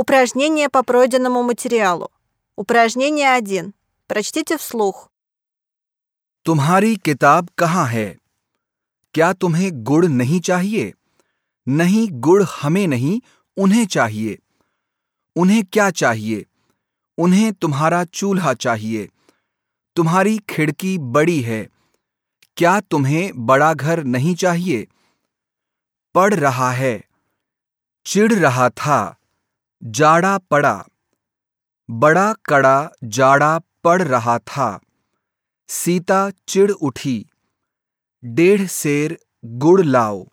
Упражнение по пройденному материалу. Упражнение 1. Прочтите вслух. तुम्हारी किताब कहाँ है क्या तुम्हें गुड़ नहीं चाहिए नहीं गुड़ हमें नहीं उन्हें चाहिए उन्हें क्या चाहिए उन्हें तुम्हारा चूल्हा चाहिए तुम्हारी खिड़की बड़ी है क्या तुम्हें बड़ा घर नहीं चाहिए पढ़ रहा है चिढ़ रहा था जाड़ा पड़ा। बड़ा कड़ा जाड़ा पड़ रहा था। सीता चिढ़ उठी। डेढ़ सेर गुड़ लाओ।